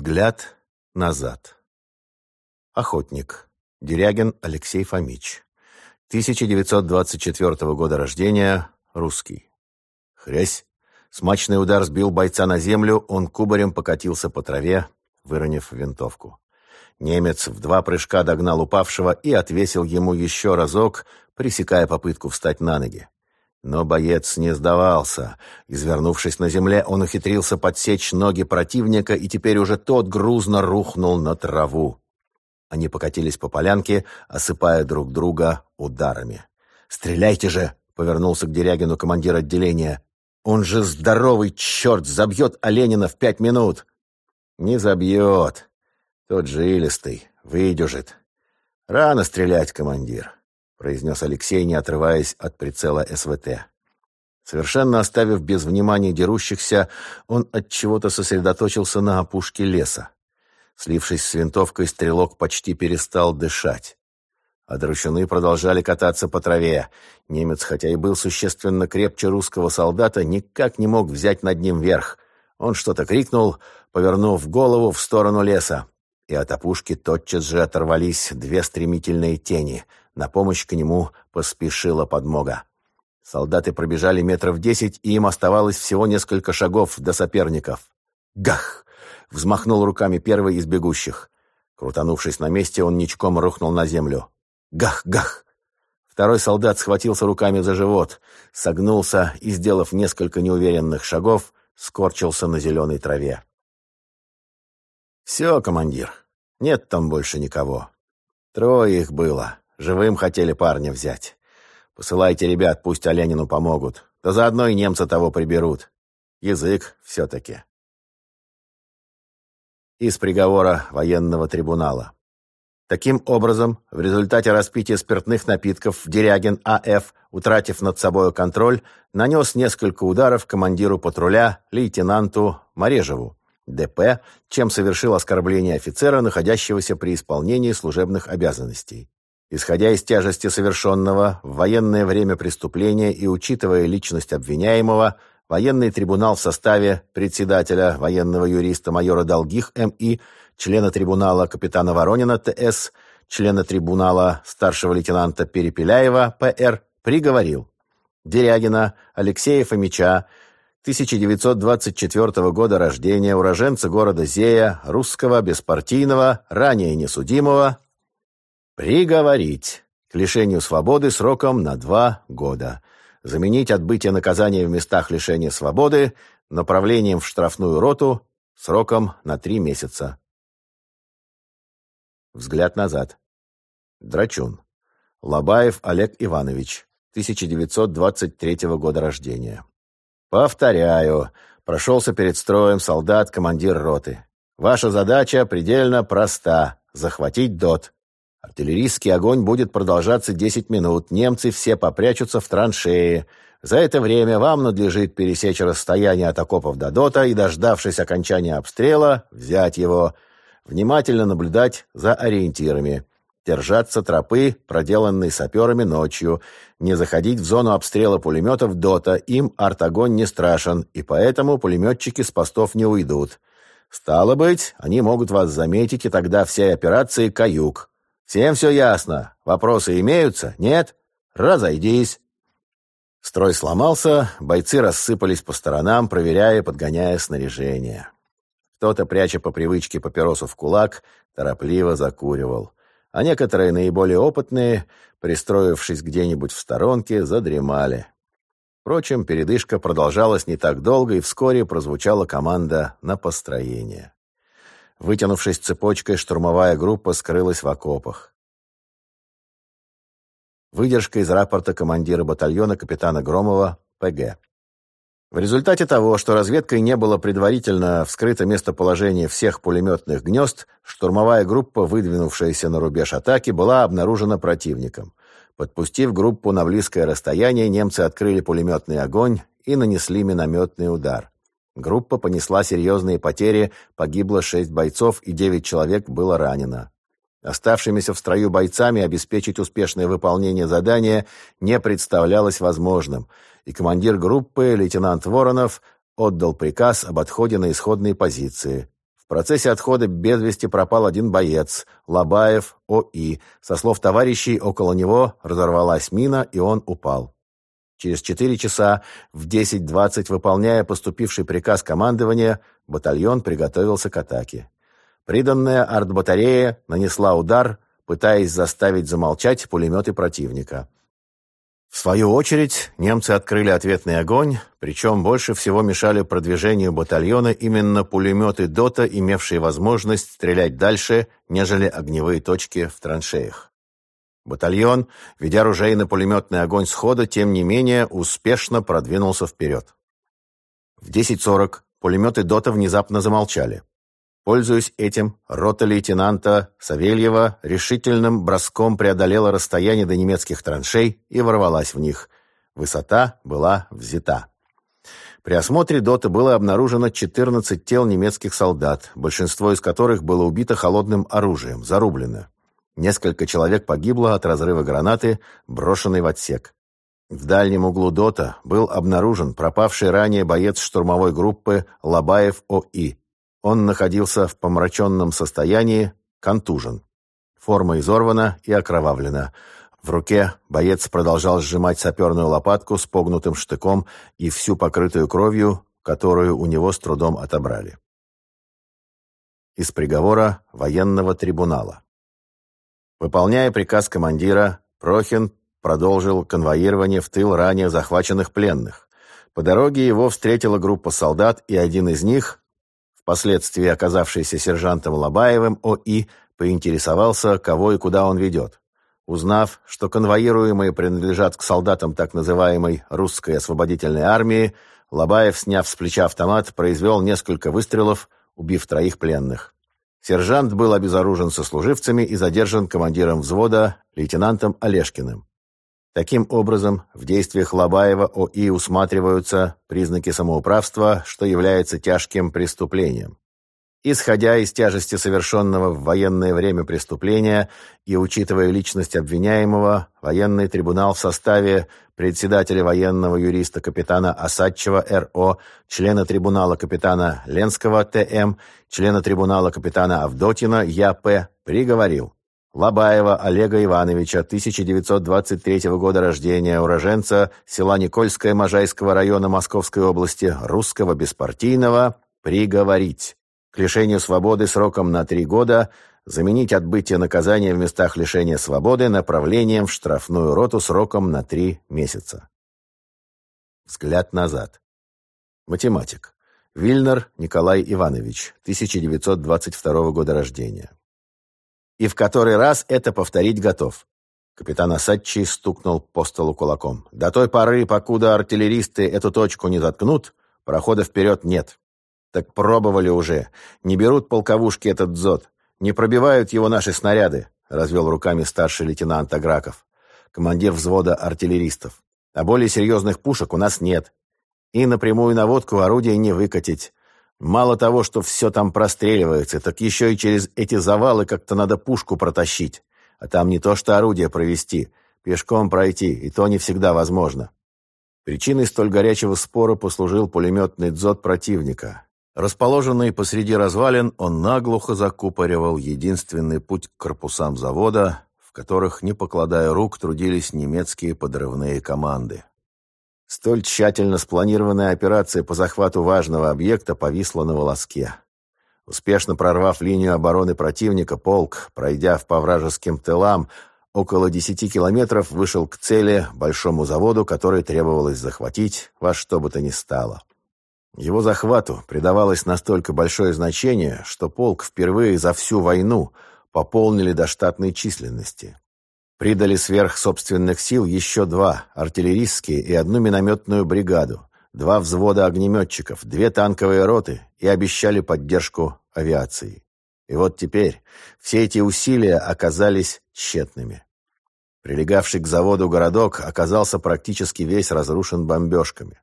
Взгляд назад. Охотник. Дерягин Алексей Фомич. 1924 года рождения. Русский. Хрясь. Смачный удар сбил бойца на землю, он кубарем покатился по траве, выронив винтовку. Немец в два прыжка догнал упавшего и отвесил ему еще разок, пресекая попытку встать на ноги. Но боец не сдавался. Извернувшись на земле, он ухитрился подсечь ноги противника, и теперь уже тот грузно рухнул на траву. Они покатились по полянке, осыпая друг друга ударами. «Стреляйте же!» — повернулся к Дерягину командир отделения. «Он же здоровый черт! Забьет Оленина в пять минут!» «Не забьет. Тот жилистый. Выдюжит. Рано стрелять, командир произнес Алексей, не отрываясь от прицела СВТ. Совершенно оставив без внимания дерущихся, он от чего-то сосредоточился на опушке леса. Слившись с винтовкой, стрелок почти перестал дышать. А дручуны продолжали кататься по траве. Немец, хотя и был существенно крепче русского солдата, никак не мог взять над ним верх. Он что-то крикнул, повернув голову в сторону леса. И от опушки тотчас же оторвались две стремительные тени — на помощь к нему поспешила подмога. Солдаты пробежали метров десять, и им оставалось всего несколько шагов до соперников. «Гах!» — взмахнул руками первый из бегущих. Крутанувшись на месте, он ничком рухнул на землю. «Гах! Гах!» Второй солдат схватился руками за живот, согнулся и, сделав несколько неуверенных шагов, скорчился на зеленой траве. «Все, командир, нет там больше никого. Трое их было. Живым хотели парня взять. Посылайте ребят, пусть Оленину помогут. Да заодно и немцы того приберут. Язык все-таки. Из приговора военного трибунала. Таким образом, в результате распития спиртных напитков Дерягин А.Ф., утратив над собой контроль, нанес несколько ударов командиру патруля, лейтенанту Морежеву, ДП, чем совершил оскорбление офицера, находящегося при исполнении служебных обязанностей. Исходя из тяжести совершенного в военное время преступления и учитывая личность обвиняемого, военный трибунал в составе председателя военного юриста майора Долгих М.И., члена трибунала капитана Воронина Т.С., члена трибунала старшего лейтенанта Перепеляева П.Р. приговорил Дерягина Алексея Фомича, 1924 года рождения, уроженца города Зея, русского, беспартийного, ранее несудимого, Приговорить к лишению свободы сроком на два года. Заменить отбытие наказания в местах лишения свободы направлением в штрафную роту сроком на три месяца. Взгляд назад. Драчун. Лобаев Олег Иванович, 1923 года рождения. Повторяю, прошелся перед строем солдат, командир роты. Ваша задача предельно проста – захватить ДОТ. Артиллерийский огонь будет продолжаться 10 минут. Немцы все попрячутся в траншеи. За это время вам надлежит пересечь расстояние от окопов до дота и, дождавшись окончания обстрела, взять его. Внимательно наблюдать за ориентирами. Держаться тропы, проделанной саперами ночью. Не заходить в зону обстрела пулеметов дота. Им артогонь не страшен, и поэтому пулеметчики с постов не уйдут. Стало быть, они могут вас заметить, и тогда всей операции каюк. Всем все ясно? Вопросы имеются? Нет? Разойдись. Строй сломался, бойцы рассыпались по сторонам, проверяя подгоняя снаряжение. Кто-то, пряча по привычке папиросу в кулак, торопливо закуривал. А некоторые, наиболее опытные, пристроившись где-нибудь в сторонке, задремали. Впрочем, передышка продолжалась не так долго, и вскоре прозвучала команда на построение. Вытянувшись цепочкой, штурмовая группа скрылась в окопах. Выдержка из рапорта командира батальона капитана Громова ПГ. В результате того, что разведкой не было предварительно вскрыто местоположение всех пулеметных гнезд, штурмовая группа, выдвинувшаяся на рубеж атаки, была обнаружена противником. Подпустив группу на близкое расстояние, немцы открыли пулеметный огонь и нанесли минометный удар. Группа понесла серьезные потери, погибло шесть бойцов и девять человек было ранено. Оставшимися в строю бойцами обеспечить успешное выполнение задания не представлялось возможным, и командир группы, лейтенант Воронов, отдал приказ об отходе на исходные позиции. В процессе отхода без вести пропал один боец, Лобаев О.И. Со слов товарищей, около него разорвалась мина, и он упал. Через четыре часа в 10.20, выполняя поступивший приказ командования, батальон приготовился к атаке. Приданная артбатарея нанесла удар, пытаясь заставить замолчать пулеметы противника. В свою очередь, немцы открыли ответный огонь, причем больше всего мешали продвижению батальона именно пулеметы ДОТа, имевшие возможность стрелять дальше, нежели огневые точки в траншеях. Батальон, ведя ружейно-пулеметный огонь схода, тем не менее успешно продвинулся вперед. В 10.40 пулеметы ДОТа внезапно замолчали. Пользуясь этим, рота лейтенанта Савельева решительным броском преодолела расстояние до немецких траншей и ворвалась в них. Высота была взята. При осмотре ДОТа было обнаружено 14 тел немецких солдат, большинство из которых было убито холодным оружием, зарублено. Несколько человек погибло от разрыва гранаты, брошенной в отсек. В дальнем углу ДОТа был обнаружен пропавший ранее боец штурмовой группы Лобаев О.И., он находился в помраченном состоянии, контужен. Форма изорвана и окровавлена. В руке боец продолжал сжимать саперную лопатку с погнутым штыком и всю покрытую кровью, которую у него с трудом отобрали. Из приговора военного трибунала. Выполняя приказ командира, Прохин продолжил конвоирование в тыл ранее захваченных пленных. По дороге его встретила группа солдат, и один из них, впоследствии оказавшийся сержантом Лобаевым О.И., поинтересовался, кого и куда он ведет. Узнав, что конвоируемые принадлежат к солдатам так называемой «русской освободительной армии», Лобаев, сняв с плеча автомат, произвел несколько выстрелов, убив троих пленных. Сержант был обезоружен сослуживцами и задержан командиром взвода, лейтенантом Олешкиным. Таким образом, в действиях Лобаева ОИ усматриваются признаки самоуправства, что является тяжким преступлением. Исходя из тяжести совершенного в военное время преступления и учитывая личность обвиняемого, военный трибунал в составе председателя военного юриста капитана Осадчева Р.О., члена трибунала капитана Ленского Т.М., члена трибунала капитана Авдотина Я.П. приговорил Лобаева Олега Ивановича, 1923 года рождения, уроженца села Никольское Можайского района Московской области, русского беспартийного, приговорить к лишению свободы сроком на три года, заменить отбытие наказания в местах лишения свободы направлением в штрафную роту сроком на три месяца. Взгляд назад. Математик. Вильнер Николай Иванович, 1922 года рождения и в который раз это повторить готов. Капитан Асадчий стукнул по столу кулаком. До той поры, покуда артиллеристы эту точку не заткнут, прохода вперед нет. Так пробовали уже. Не берут полковушки этот дзот. Не пробивают его наши снаряды, развел руками старший лейтенант Аграков, командир взвода артиллеристов. А более серьезных пушек у нас нет. И напрямую наводку орудия не выкатить. Мало того, что все там простреливается, так еще и через эти завалы как-то надо пушку протащить. А там не то что орудие провести, пешком пройти, и то не всегда возможно. Причиной столь горячего спора послужил пулеметный дзот противника. Расположенный посреди развалин, он наглухо закупоривал единственный путь к корпусам завода, в которых, не покладая рук, трудились немецкие подрывные команды. Столь тщательно спланированная операция по захвату важного объекта повисла на волоске. Успешно прорвав линию обороны противника, полк, пройдя по вражеским тылам, около десяти километров вышел к цели, большому заводу, который требовалось захватить во что бы то ни стало. Его захвату придавалось настолько большое значение, что полк впервые за всю войну пополнили до штатной численности. Придали сверх собственных сил еще два артиллерийские и одну минометную бригаду, два взвода огнеметчиков, две танковые роты и обещали поддержку авиации. И вот теперь все эти усилия оказались тщетными. Прилегавший к заводу городок оказался практически весь разрушен бомбежками.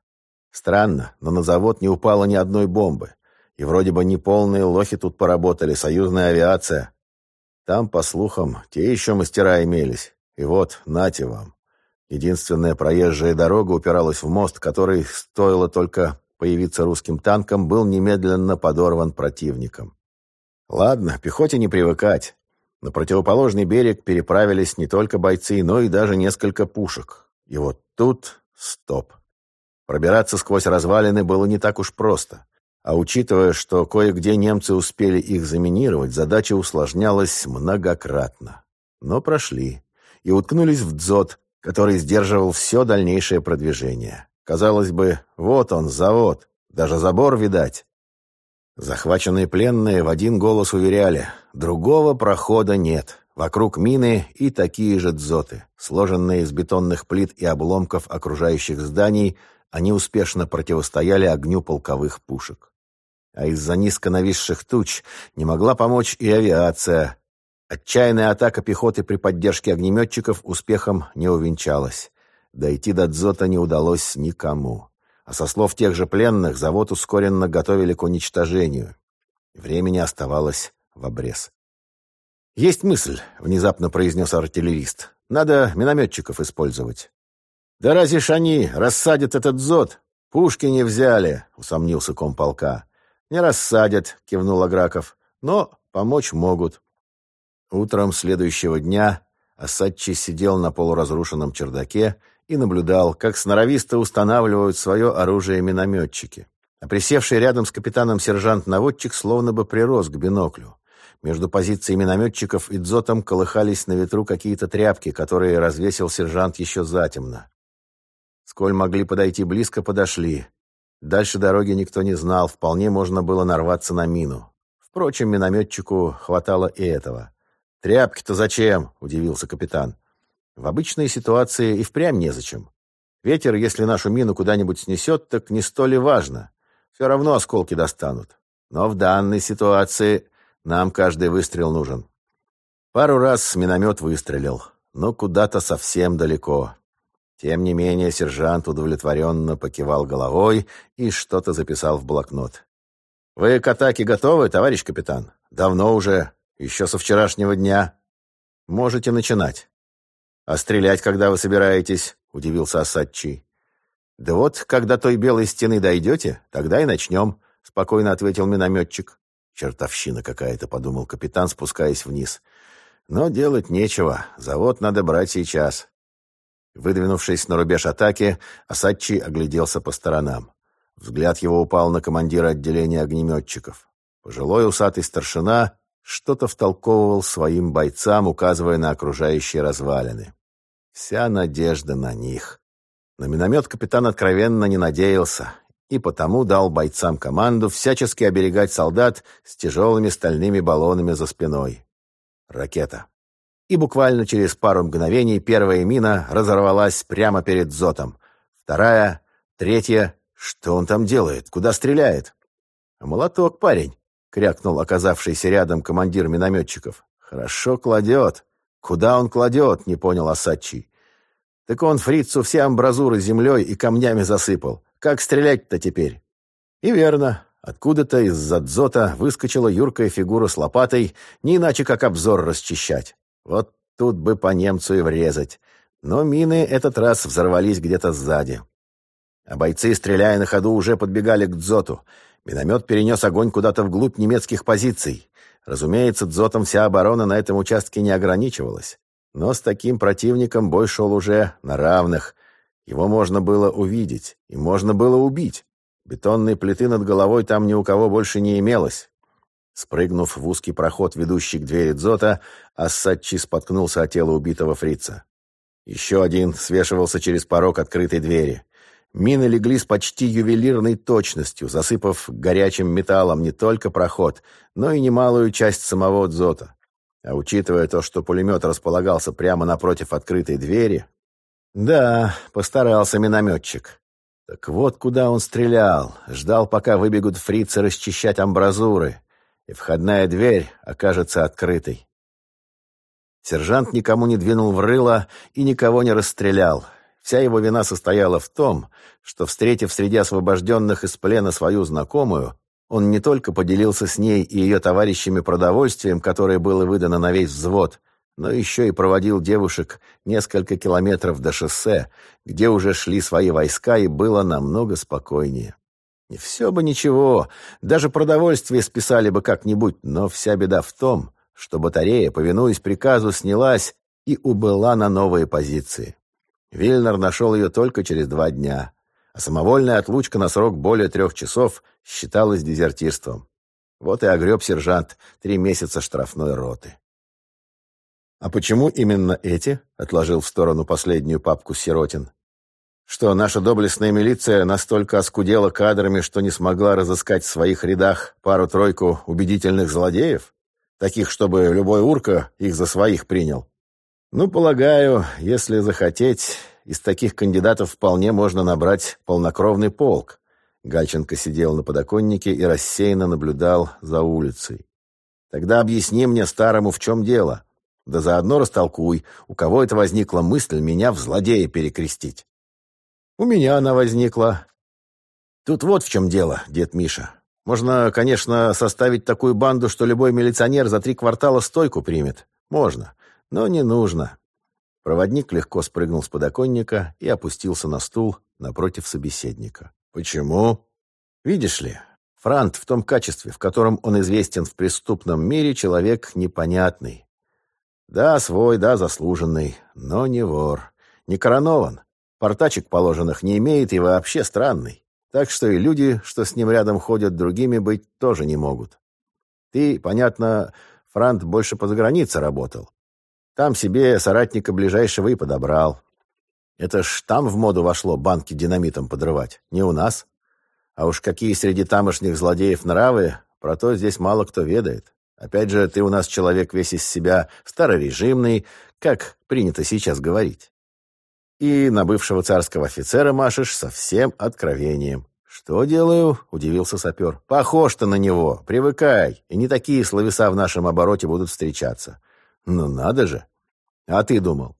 Странно, но на завод не упало ни одной бомбы. И вроде бы неполные лохи тут поработали, союзная авиация. Там, по слухам, те еще мастера имелись. И вот, нате вам. Единственная проезжая дорога упиралась в мост, который, стоило только появиться русским танкам, был немедленно подорван противником. Ладно, пехоте не привыкать. На противоположный берег переправились не только бойцы, но и даже несколько пушек. И вот тут стоп. Пробираться сквозь развалины было не так уж просто. А учитывая, что кое-где немцы успели их заминировать, задача усложнялась многократно. Но прошли и уткнулись в дзот, который сдерживал все дальнейшее продвижение. Казалось бы, вот он, завод, даже забор видать. Захваченные пленные в один голос уверяли, другого прохода нет. Вокруг мины и такие же дзоты. Сложенные из бетонных плит и обломков окружающих зданий, они успешно противостояли огню полковых пушек. А из-за низко нависших туч не могла помочь и авиация. Отчаянная атака пехоты при поддержке огнеметчиков успехом не увенчалась. Дойти до дзота не удалось никому. А со слов тех же пленных, завод ускоренно готовили к уничтожению. Времени оставалось в обрез. «Есть мысль», — внезапно произнес артиллерист. «Надо минометчиков использовать». «Да разве ж они рассадят этот зод? Пушки не взяли», — усомнился комполка. «Не рассадят», — кивнул Аграков. «Но помочь могут». Утром следующего дня Асадчи сидел на полуразрушенном чердаке и наблюдал, как сноровисто устанавливают свое оружие минометчики. А присевший рядом с капитаном сержант-наводчик словно бы прирос к биноклю. Между позицией минометчиков и дзотом колыхались на ветру какие-то тряпки, которые развесил сержант еще затемно. Сколь могли подойти близко, подошли. Дальше дороги никто не знал, вполне можно было нарваться на мину. Впрочем, минометчику хватало и этого. «Тряпки-то зачем?» — удивился капитан. В обычной ситуации и впрямь незачем. Ветер, если нашу мину куда-нибудь снесет, так не столь и важно. Все равно осколки достанут. Но в данной ситуации нам каждый выстрел нужен. Пару раз миномет выстрелил, но куда-то совсем далеко. Тем не менее, сержант удовлетворенно покивал головой и что-то записал в блокнот. «Вы к атаке готовы, товарищ капитан? Давно уже, еще со вчерашнего дня. Можете начинать». «А стрелять, когда вы собираетесь?» — удивился Асадчий. «Да вот, когда той белой стены дойдете, тогда и начнем», — спокойно ответил минометчик. «Чертовщина какая-то», — подумал капитан, спускаясь вниз. «Но делать нечего, завод надо брать сейчас». Выдвинувшись на рубеж атаки, Асадчий огляделся по сторонам. Взгляд его упал на командира отделения огнеметчиков. Пожилой усатый старшина что-то втолковывал своим бойцам, указывая на окружающие развалины. Вся надежда на них. На миномет капитан откровенно не надеялся, и потому дал бойцам команду всячески оберегать солдат с тяжелыми стальными баллонами за спиной. Ракета. И буквально через пару мгновений первая мина разорвалась прямо перед Зотом. Вторая, третья. Что он там делает? Куда стреляет? «Молоток, парень!» — крякнул оказавшийся рядом командир минометчиков. «Хорошо кладет. Куда он кладет?» — не понял Асачи. Так он фрицу все амбразуры землей и камнями засыпал. Как стрелять-то теперь? И верно. Откуда-то из-за дзота выскочила юркая фигура с лопатой, не иначе как обзор расчищать. Вот тут бы по немцу и врезать. Но мины этот раз взорвались где-то сзади. А бойцы, стреляя на ходу, уже подбегали к дзоту. Миномет перенес огонь куда-то вглубь немецких позиций. Разумеется, дзотом вся оборона на этом участке не ограничивалась. Но с таким противником бой шел уже на равных. Его можно было увидеть, и можно было убить. Бетонной плиты над головой там ни у кого больше не имелось. Спрыгнув в узкий проход, ведущий к двери дзота, Ассадчи споткнулся о тело убитого фрица. Еще один свешивался через порог открытой двери. Мины легли с почти ювелирной точностью, засыпав горячим металлом не только проход, но и немалую часть самого дзота. А учитывая то, что пулемет располагался прямо напротив открытой двери... Да, постарался минометчик. Так вот куда он стрелял. Ждал, пока выбегут фрицы расчищать амбразуры, и входная дверь окажется открытой. Сержант никому не двинул в рыло и никого не расстрелял. Вся его вина состояла в том, что, встретив среди освобожденных из плена свою знакомую, он не только поделился с ней и ее товарищами продовольствием, которое было выдано на весь взвод, но еще и проводил девушек несколько километров до шоссе, где уже шли свои войска и было намного спокойнее. И все бы ничего, даже продовольствие списали бы как-нибудь, но вся беда в том, что батарея, повинуясь приказу, снялась и убыла на новые позиции. Вильнер нашел ее только через два дня, а самовольная отлучка на срок более трех часов считалась дезертирством. Вот и огреб сержант три месяца штрафной роты. «А почему именно эти?» — отложил в сторону последнюю папку Сиротин. «Что, наша доблестная милиция настолько оскудела кадрами, что не смогла разыскать в своих рядах пару-тройку убедительных злодеев? Таких, чтобы любой урка их за своих принял?» «Ну, полагаю, если захотеть, из таких кандидатов вполне можно набрать полнокровный полк». Гальченко сидел на подоконнике и рассеянно наблюдал за улицей. «Тогда объясни мне старому, в чем дело. Да заодно растолкуй, у кого это возникла мысль меня в злодея перекрестить». «У меня она возникла». «Тут вот в чем дело, дед Миша. Можно, конечно, составить такую банду, что любой милиционер за три квартала стойку примет. Можно. Но не нужно. Проводник легко спрыгнул с подоконника и опустился на стул напротив собеседника. Почему? Видишь ли, Франт в том качестве, в котором он известен в преступном мире, человек непонятный. Да, свой, да, заслуженный, но не вор. Не коронован. Портачек положенных не имеет и вообще странный. Так что и люди, что с ним рядом ходят, другими быть тоже не могут. Ты, понятно, Франт больше по загранице работал. Там себе соратника ближайшего и подобрал. Это ж там в моду вошло банки динамитом подрывать, не у нас. А уж какие среди тамошних злодеев нравы, про то здесь мало кто ведает. Опять же, ты у нас человек весь из себя старорежимный, как принято сейчас говорить. И на бывшего царского офицера машешь со всем откровением. «Что делаю?» — удивился сапер. «Похож ты на него. Привыкай. И не такие словеса в нашем обороте будут встречаться. Ну надо же. А ты думал?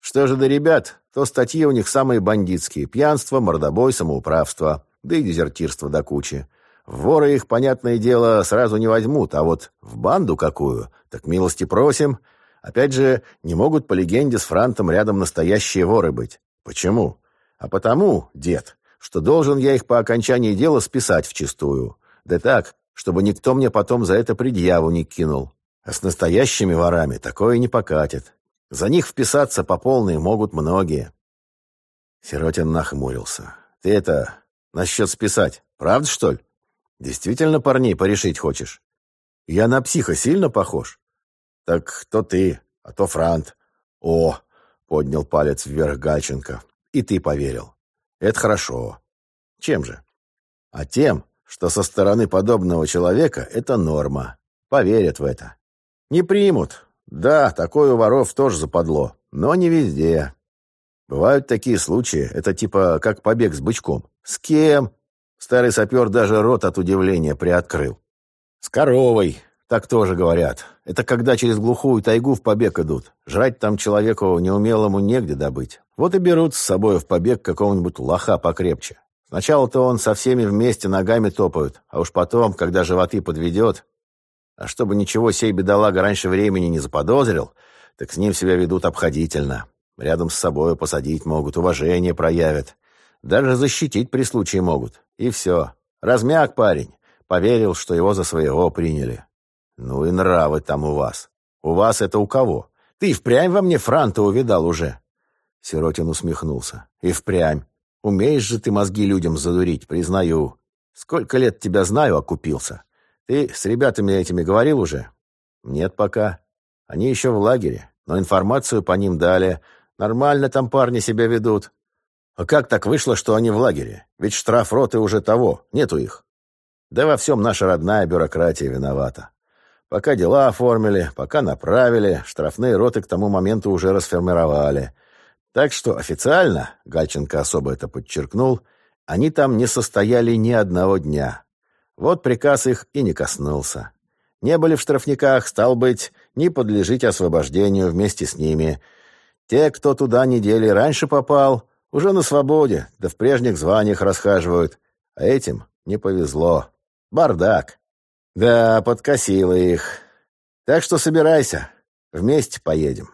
Что же до ребят, то статьи у них самые бандитские. Пьянство, мордобой, самоуправство. Да и дезертирство до кучи. Воры их, понятное дело, сразу не возьмут, а вот в банду какую, так милости просим. Опять же, не могут по легенде с Франтом рядом настоящие воры быть. Почему? А потому, дед, что должен я их по окончании дела списать вчистую. Да так, чтобы никто мне потом за это предъяву не кинул. А с настоящими ворами такое не покатит. За них вписаться по полной могут многие. Сиротин нахмурился. Ты это, насчет списать, правда, что ли? Действительно парней порешить хочешь? Я на психа сильно похож? Так то ты, а то Франт. О, поднял палец вверх Гальченко. И ты поверил. Это хорошо. Чем же? А тем, что со стороны подобного человека это норма. Поверят в это. Не примут. Да, такое у воров тоже западло, но не везде. Бывают такие случаи, это типа как побег с бычком. С кем? Старый сапер даже рот от удивления приоткрыл. С коровой, так тоже говорят. Это когда через глухую тайгу в побег идут. Жрать там человеку неумелому негде добыть. Вот и берут с собой в побег какого-нибудь лоха покрепче. Сначала-то он со всеми вместе ногами топают, а уж потом, когда животы подведет, а чтобы ничего сей бедолага раньше времени не заподозрил, так с ним себя ведут обходительно. Рядом с собой посадить могут, уважение проявят. Даже защитить при случае могут. И все. Размяк парень. Поверил, что его за своего приняли. Ну и нравы там у вас. У вас это у кого? Ты впрямь во мне франта увидал уже. Сиротин усмехнулся. И впрямь. Умеешь же ты мозги людям задурить, признаю. Сколько лет тебя знаю, окупился. Ты с ребятами этими говорил уже? Нет пока. Они еще в лагере, но информацию по ним дали. Нормально там парни себя ведут. А как так вышло, что они в лагере? Ведь штраф роты уже того, нету их. Да во всем наша родная бюрократия виновата. Пока дела оформили, пока направили, штрафные роты к тому моменту уже расформировали. Так что официально, Гальченко особо это подчеркнул, они там не состояли ни одного дня. Вот приказ их и не коснулся. Не были в штрафниках, стал быть, не подлежить освобождению вместе с ними. Те, кто туда недели раньше попал, уже на свободе, да в прежних званиях расхаживают. А этим не повезло. Бардак. Да, подкосило их. Так что собирайся, вместе поедем.